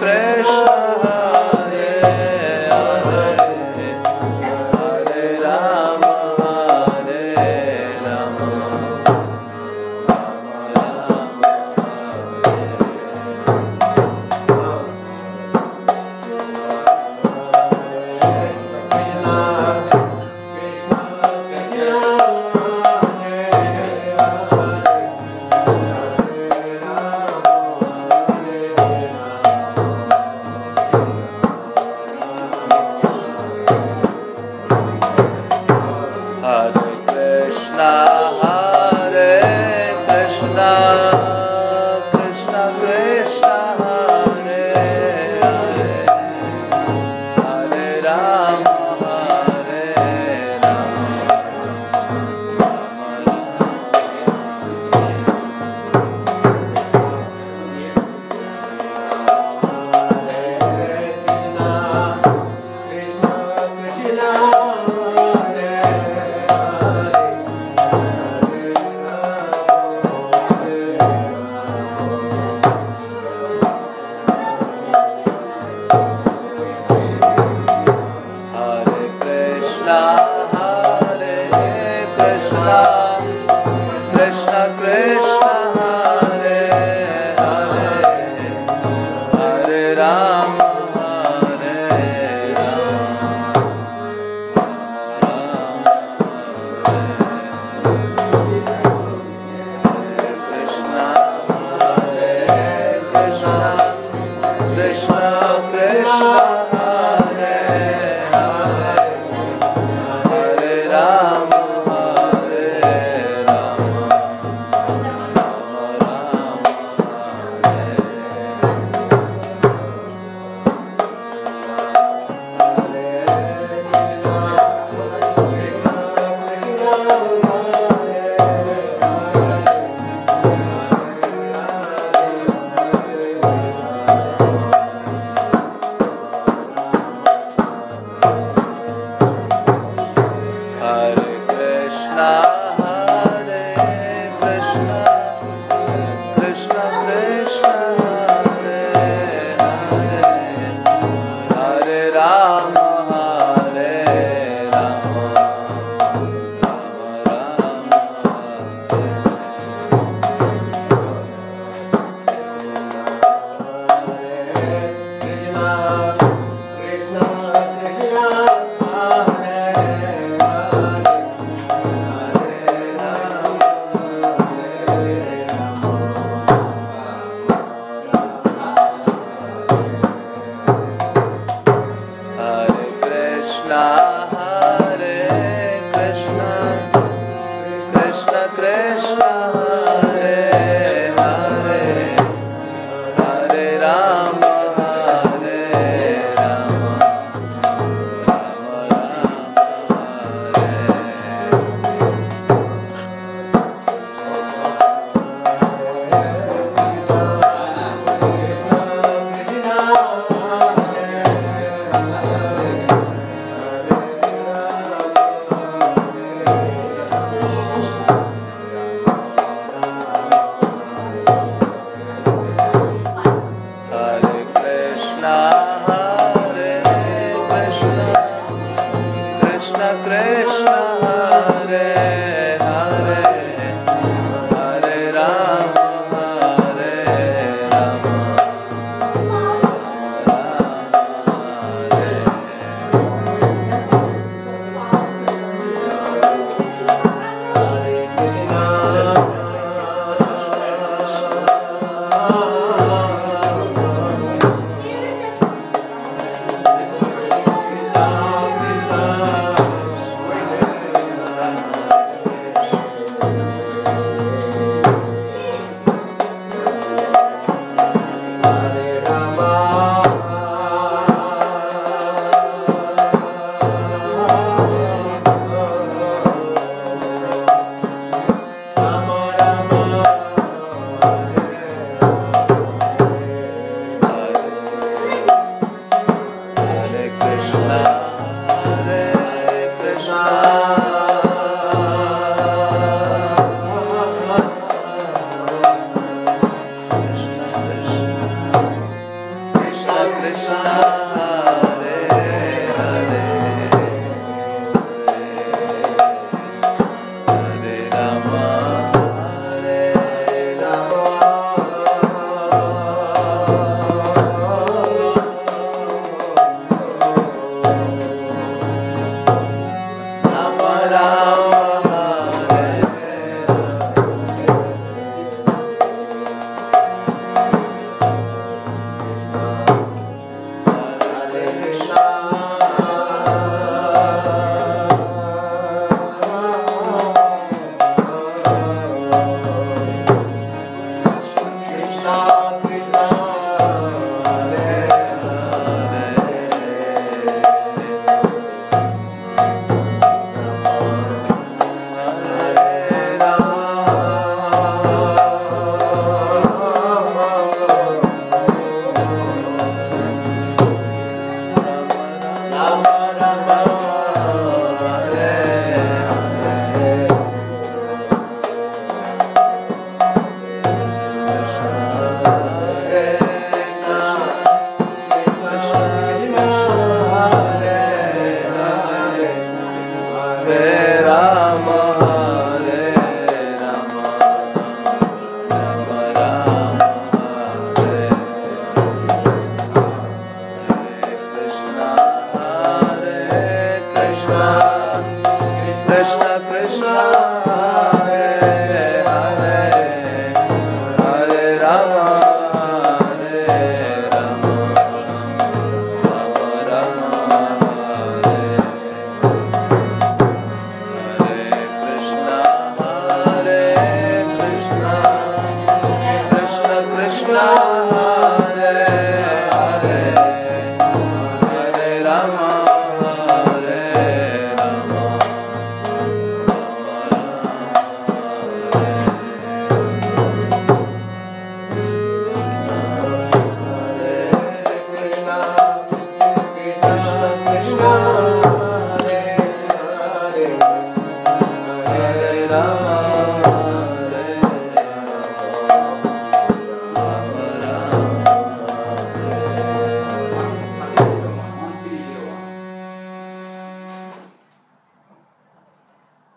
preste Krishna.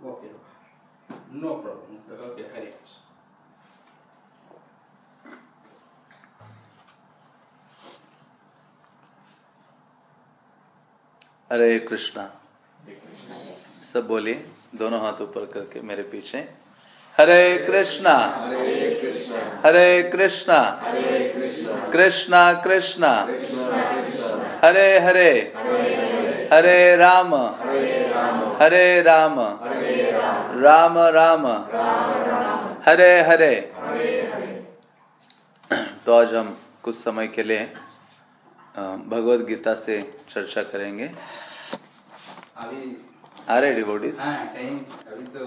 Okay. No problem. Okay, Hare. हरे कृष्णा सब बोलिए दोनों हाथ ऊपर करके मेरे पीछे। हरे कृष्णा हरे कृष्णा कृष्णा कृष्णा हरे हरे हरे राम हरे राम। राम राम। हरे हरे। तो आज हम कुछ समय के लिए भगवत गीता से चर्चा करेंगे। अभी आ रहे डिवोटीज हाँ तो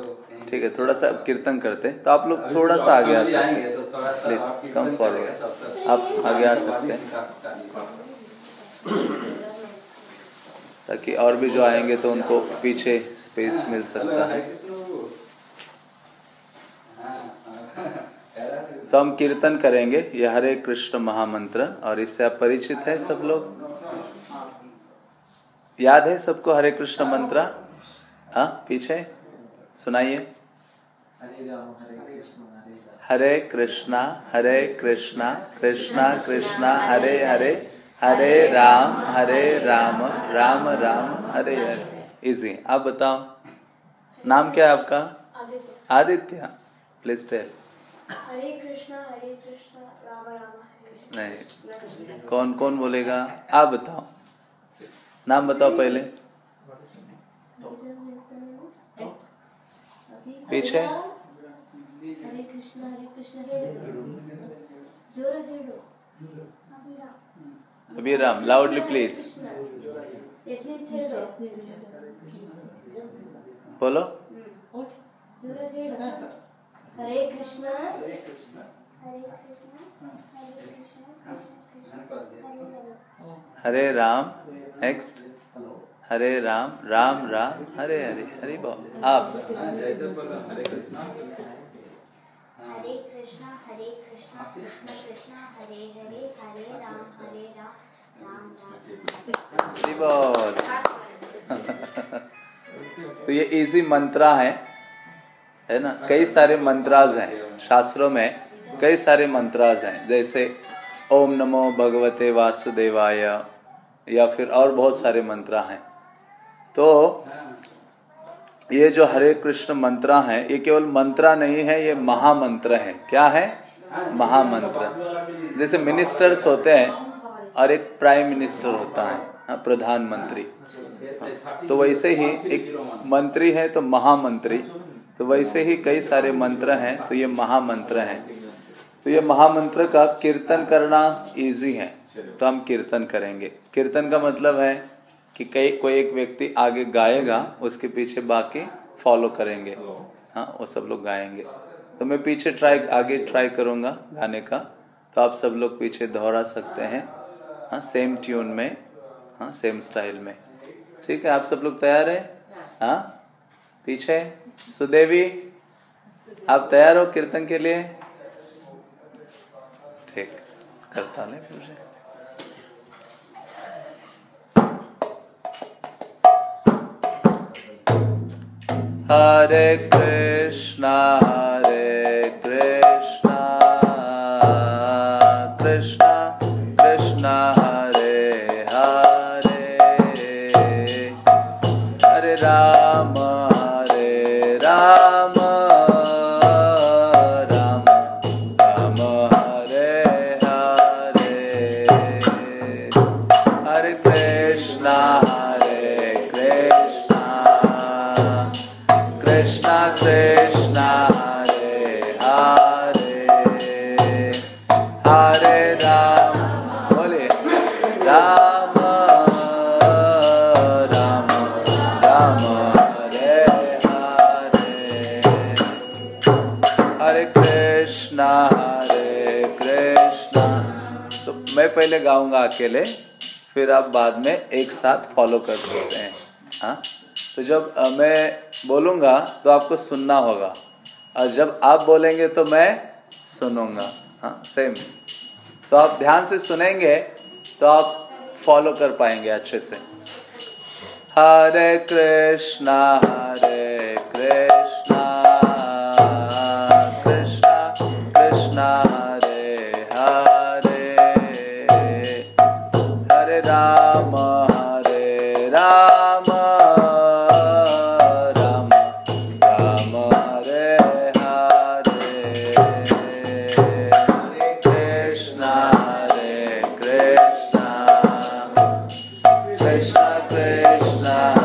ठीक है थोड़ा सा कीर्तन करते। हैं तो आप लोग थोड़ा सा आगे आ सकते तो प्लीज़ कम फॉरवर्ड आप आगे आ सकते हैं। ताकि और भी जो आएँगे तो उनको पीछे स्पेस मिल सकता है। तो हम कीर्तन करेंगे यह हरे कृष्ण महामंत्र, और इससे आप परिचित हैं सब लोग? याद है सबको हरे कृष्ण मंत्र? हाँ पीछे? सुनाइए। हरे कृष्णा हरे कृष्णा कृष्णा कृष्णा, हरे हरे। हरे राम हरे राम राम राम हरे हरे। इजी आप बताओ। नाम क्या है आपका? आदित्य। प्लीज़ टेल हरे कृष्णा हरे कृष्णा राम राम नहीं। कौन कौन बोलेगा? आप बताओ। नाम बताओ पहले। पीछे। हरे कृष्णा हरे कृष्ण ज़ोर हेडो लाउडली प्लीज़ बोलो हरे कृष्णा हरे राम नेक्स्ट हरे राम राम राम हरे हरे हरे बोल आप हरे कृष्णा हरे कृष्णा, कृष्ण कृष्ण, हरे हरे हरे राम हरे राम राम राम। तो ये इजी मंत्रा है है ना? कई सारे मंत्राज हैं, शास्त्रों में कई सारे मंत्राज हैं, जैसे ओम नमो भगवते वासुदेवाय या फिर और बहुत सारे मंत्रा हैं। तो ये जो हरे कृष्ण मंत्रा है ये केवल मंत्रा नहीं है ये महामंत्र है। क्या है? महामंत्र। जैसे मिनिस्टर्स होते हैं और एक प्राइम मिनिस्टर होता है हाँ, प्रधानमंत्री। तो वैसे ही एक मंत्री है तो महामंत्री। तो वैसे ही कई सारे मंत्र हैं तो ये महामंत्र हैं। तो ये महामंत्र का कीर्तन करना इजी है। तो हम कीर्तन करेंगे। कीर्तन का मतलब है कि कई कोई एक व्यक्ति आगे गाएगा उसके पीछे बाकी फॉलो करेंगे। हाँ वो सब लोग गाएँगे। तो मैं पीछे ट्राई आगे ट्राई करूँगा गाने का। तो आप सब लोग पीछे दोहरा सकते हैं। हाँ सेम ट्यून में हाँ सेम स्टाइल में। ठीक है आप सब लोग तैयार है? हाँ पीछे। सुदेवी आप तैयार हो कीर्तन के लिए? ठीक करता ले पूछे हरे कृष्णा हरे कृष्णा कृष्णा कृष्णा हरे हरे हरे गाऊँगा अकेले, फिर आप बाद में एक साथ फॉलो कर सकते हैं। हाँ? तो जब मैं बोलूँगा तो आपको सुनना होगा। और जब आप बोलेंगे तो मैं सुनूँगा। हाँ सेम तो आप ध्यान से सुनेंगे तो आप फॉलो कर पाएँगे अच्छे से। हरे Krishna, Hare Krishna Krishna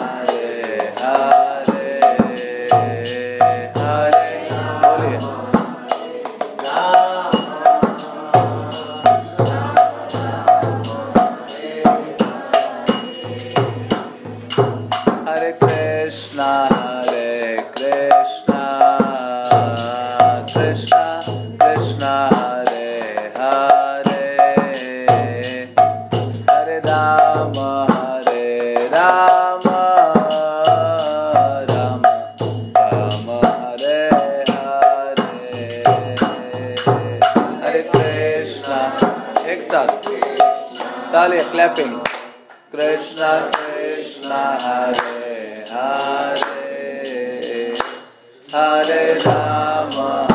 clapping. Krishna, Krishna, Hare, Hare, Hare Rama.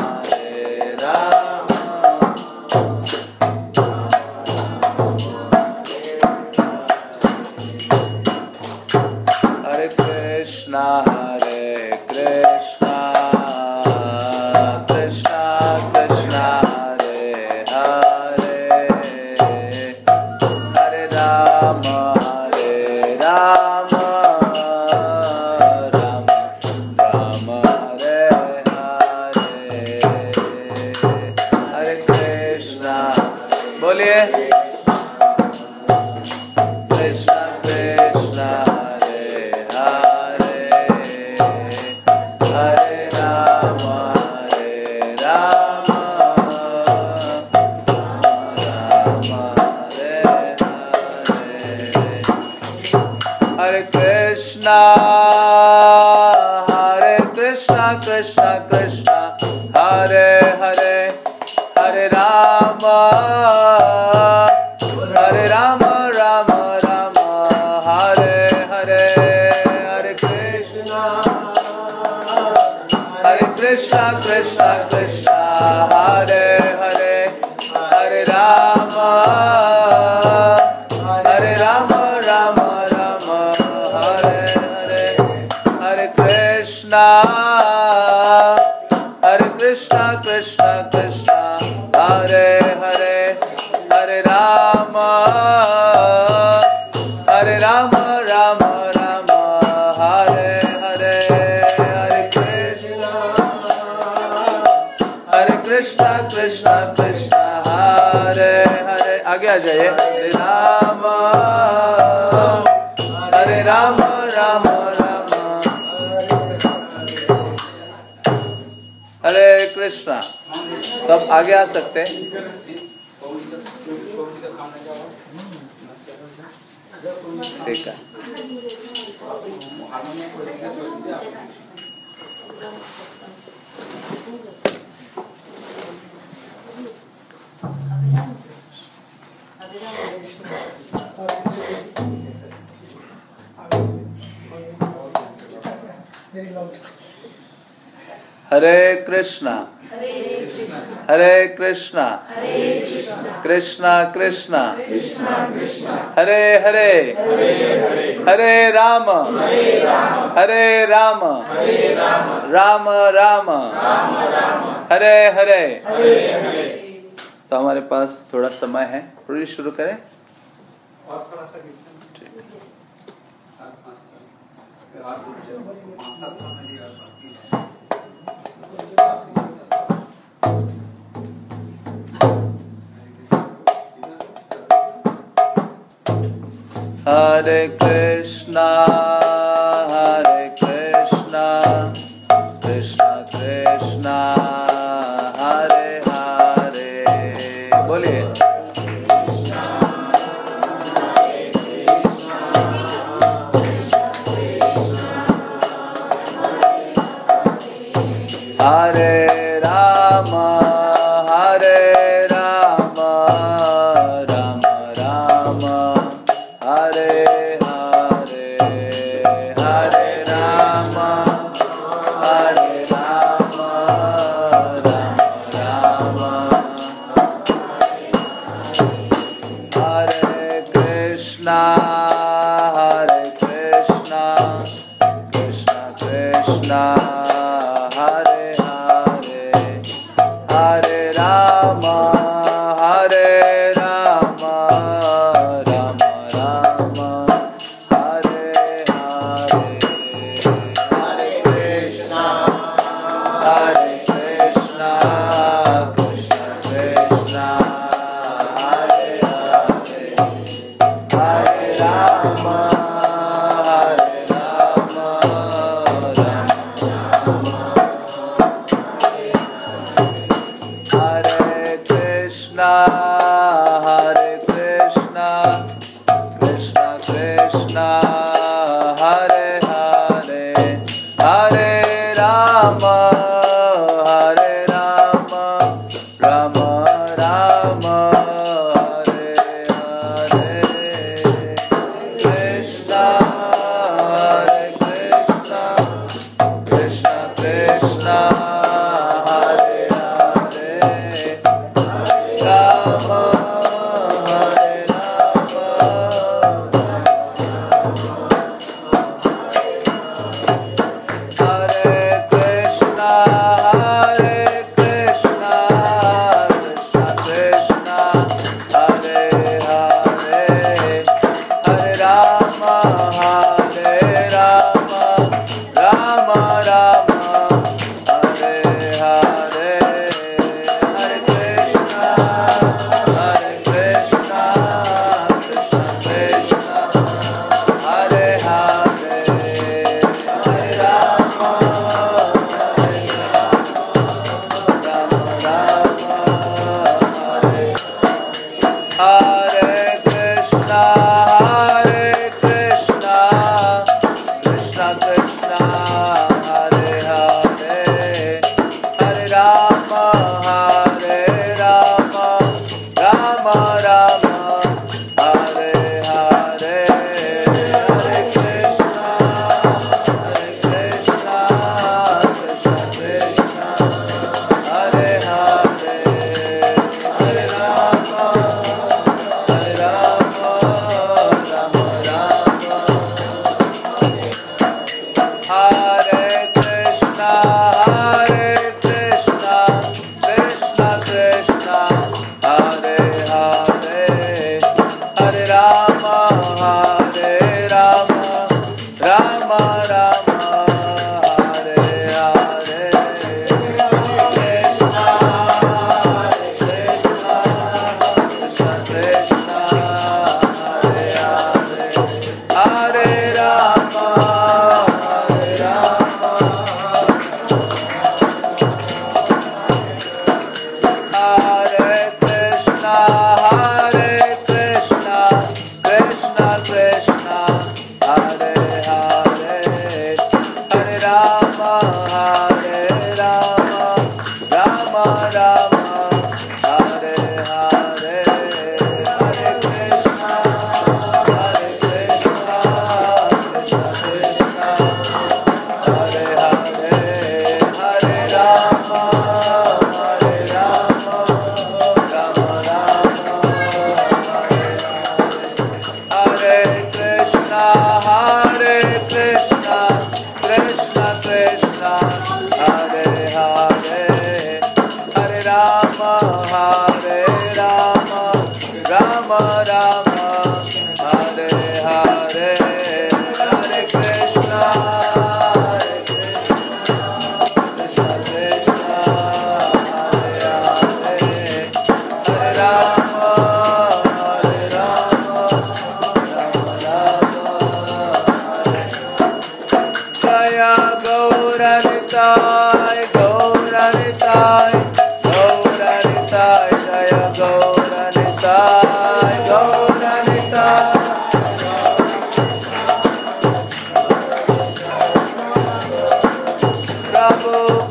Krishna Krishna Krishna. हरे हरे हरे राम। हरे राम राम राम। हरे हरे हरे कृष्ण। हरे कृष्ण कृष्ण कृष्ण। हरे हरे। आगे आ जाइए। कृष्णा तो आप आगे आ सकते हैं। ठीक है। हरे कृष्णा। हरे कृष्णा। कृष्णा कृष्णा। हरे हरे। हरे राम। हरे राम। राम राम। हरे हरे। तो हमारे पास थोड़ा समय है। थोड़ी शुरू करें। हरे कृष्ण। Rama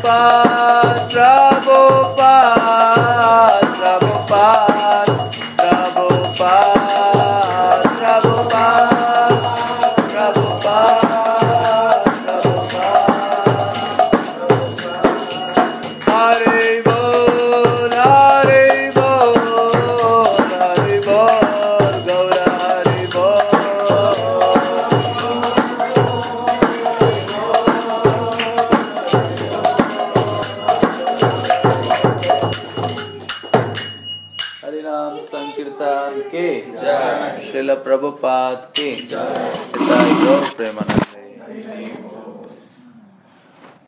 Pai.